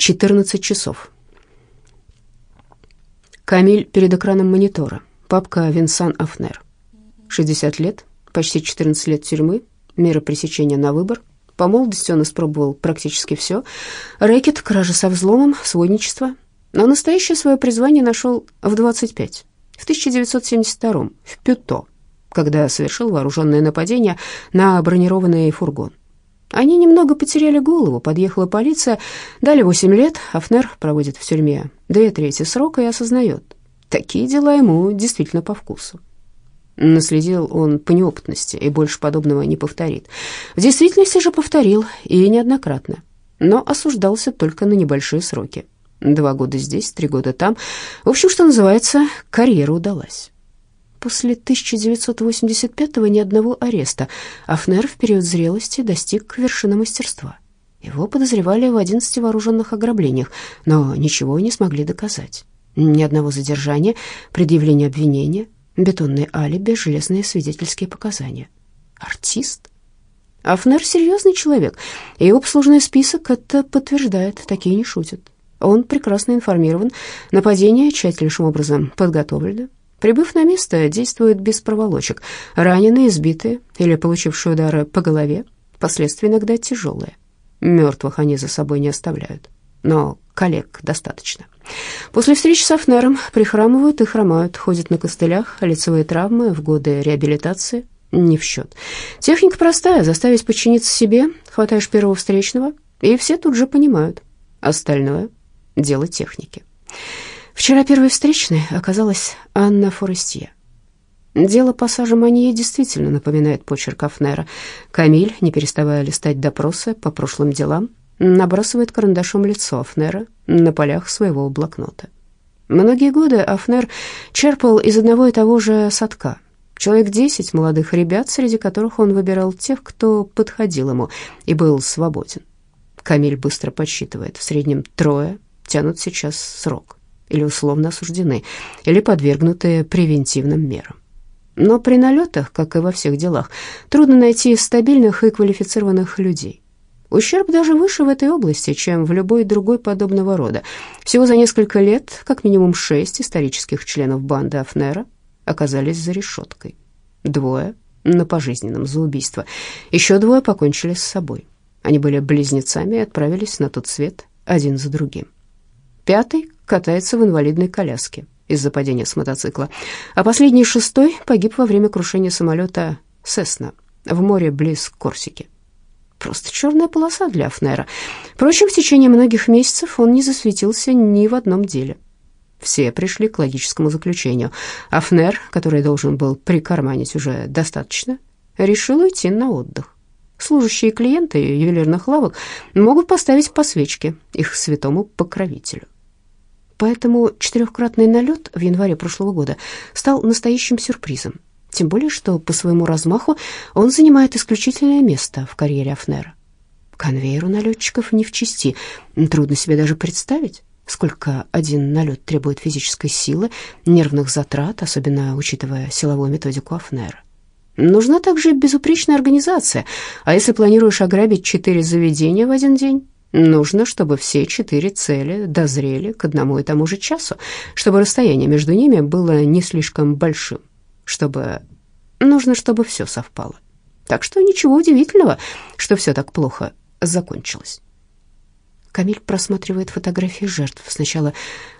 14 часов. Камиль перед экраном монитора. Папка Винсан Афнер. 60 лет, почти 14 лет тюрьмы, мера пресечения на выбор. По молодости он испробовал практически все. Рэкет, кража со взломом, сводничество. Но настоящее свое призвание нашел в 25, в 1972 в Пюто, когда совершил вооруженное нападение на бронированный фургон. Они немного потеряли голову, подъехала полиция, дали 8 лет, Афнер проводит в тюрьме две трети срока и осознает, такие дела ему действительно по вкусу. Наследил он по неопытности и больше подобного не повторит. В действительности же повторил, и неоднократно, но осуждался только на небольшие сроки. Два года здесь, три года там. В общем, что называется, карьера удалась. После 1985-го ни одного ареста. Афнер в период зрелости достиг вершины мастерства. Его подозревали в 11 вооруженных ограблениях, но ничего не смогли доказать. Ни одного задержания, предъявления обвинения, бетонные алиби, железные свидетельские показания. Артист? Афнер серьезный человек, и его обслужный список это подтверждает, такие не шутят. Он прекрасно информирован, нападение тщательнейшим образом подготовлено, Прибыв на место, действуют без проволочек. Раненые, избитые или получившие удары по голове, последствия иногда тяжелые. Мертвых они за собой не оставляют, но коллег достаточно. После встречи с Афнером прихрамывают и хромают, ходят на костылях, лицевые травмы в годы реабилитации не в счет. Техника простая, заставить подчиниться себе, хватаешь первого встречного, и все тут же понимают. Остальное — дело техники. Вчера первой встречной оказалась Анна Форестье. Дело пассажа Манье действительно напоминает почерк Афнера. Камиль, не переставая листать допросы по прошлым делам, набрасывает карандашом лицо Афнера на полях своего блокнота. Многие годы Афнер черпал из одного и того же садка. Человек десять молодых ребят, среди которых он выбирал тех, кто подходил ему и был свободен. Камиль быстро подсчитывает, в среднем трое тянут сейчас срок или условно осуждены, или подвергнуты превентивным мерам. Но при налетах, как и во всех делах, трудно найти стабильных и квалифицированных людей. Ущерб даже выше в этой области, чем в любой другой подобного рода. Всего за несколько лет, как минимум шесть исторических членов банды Афнера оказались за решеткой. Двое на пожизненном за убийство. Еще двое покончили с собой. Они были близнецами и отправились на тот свет один за другим. Пятый катается в инвалидной коляске из-за падения с мотоцикла, а последний шестой погиб во время крушения самолета «Сесна» в море близ Корсики. Просто черная полоса для Афнера. Впрочем, в течение многих месяцев он не засветился ни в одном деле. Все пришли к логическому заключению. Афнер, который должен был прикарманить уже достаточно, решил уйти на отдых. Служащие клиенты ювелирных лавок могут поставить по свечке их святому покровителю. Поэтому четырехкратный налет в январе прошлого года стал настоящим сюрпризом. Тем более, что по своему размаху он занимает исключительное место в карьере Афнера. Конвейеру налетчиков не в чести. Трудно себе даже представить, сколько один налет требует физической силы, нервных затрат, особенно учитывая силовую методику Афнера. Нужна также безупречная организация, а если планируешь ограбить четыре заведения в один день, Нужно, чтобы все четыре цели дозрели к одному и тому же часу, чтобы расстояние между ними было не слишком большим, чтобы... Нужно, чтобы все совпало. Так что ничего удивительного, что все так плохо закончилось. Камиль просматривает фотографии жертв. Сначала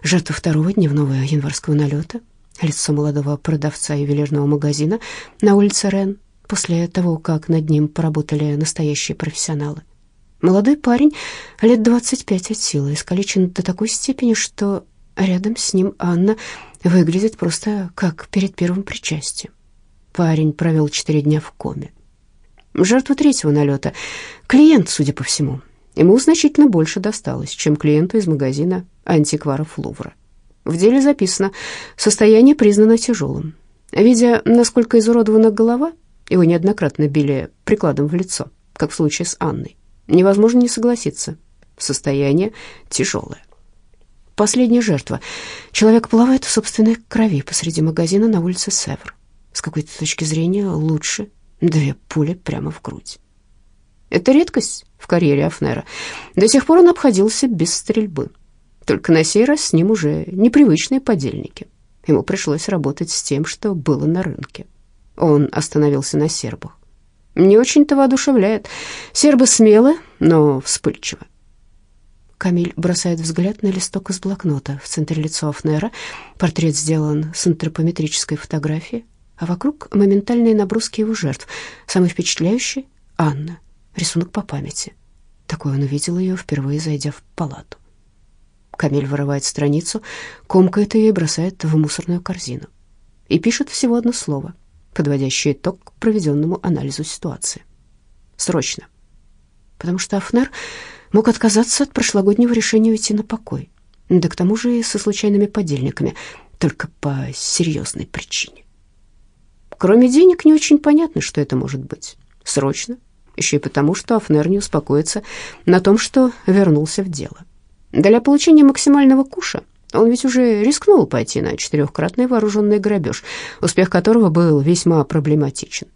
жертва второго дневного январского налета, лицо молодого продавца ювелирного магазина на улице Рен, после того, как над ним поработали настоящие профессионалы. Молодой парень, лет 25 от силы, искалечен до такой степени, что рядом с ним Анна выглядит просто как перед первым причастием. Парень провел четыре дня в коме. Жертва третьего налета — клиент, судя по всему. Ему значительно больше досталось, чем клиенту из магазина антикваров Лувра. В деле записано «Состояние признано тяжелым». Видя, насколько изуродована голова, его неоднократно били прикладом в лицо, как в случае с Анной. Невозможно не согласиться. Состояние тяжелое. Последняя жертва. Человек плавает в собственной крови посреди магазина на улице Севр. С какой-то точки зрения лучше две пули прямо в грудь. Это редкость в карьере Афнера. До сих пор он обходился без стрельбы. Только на сей раз с ним уже непривычные подельники. Ему пришлось работать с тем, что было на рынке. Он остановился на сербах. Не очень-то воодушевляет. Сербы смелы, но вспыльчивы. Камиль бросает взгляд на листок из блокнота. В центре лица Афнера портрет сделан с антропометрической фотографией, а вокруг моментальные наброски его жертв. Самый впечатляющий — Анна, рисунок по памяти. Такой он увидел ее, впервые зайдя в палату. Камиль вырывает страницу, комкает ее и бросает в мусорную корзину. И пишет всего одно слово, подводящее итог к проведенному анализу ситуации. Срочно. Потому что Афнер мог отказаться от прошлогоднего решения уйти на покой. Да к тому же и со случайными подельниками, только по серьезной причине. Кроме денег, не очень понятно, что это может быть. Срочно. Еще и потому, что Афнер не успокоится на том, что вернулся в дело. Для получения максимального куша он ведь уже рискнул пойти на четырехкратный вооруженный грабеж, успех которого был весьма проблематичен.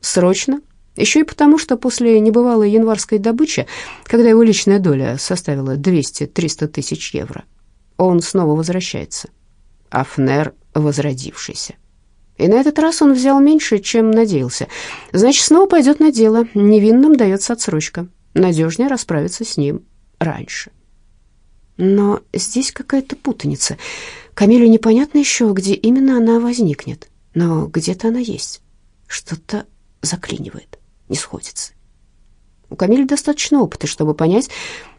Срочно, еще и потому, что после небывалой январской добычи, когда его личная доля составила 200-300 тысяч евро, он снова возвращается. Афнер возродившийся. И на этот раз он взял меньше, чем надеялся. Значит, снова пойдет на дело. Невинным дается отсрочка. Надежнее расправиться с ним раньше. Но здесь какая-то путаница. Камилю непонятно еще, где именно она возникнет, но где-то она есть. Что-то заклинивает, не сходится. У Камиля достаточно опыта, чтобы понять,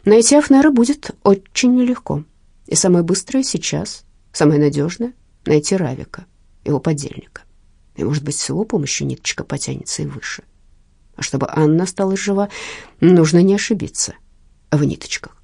найти Афнера будет очень нелегко. И самое быстрое сейчас, самое надежное — найти Равика, его подельника. И, может быть, с его помощью ниточка потянется и выше. А чтобы Анна осталась жива, нужно не ошибиться в ниточках.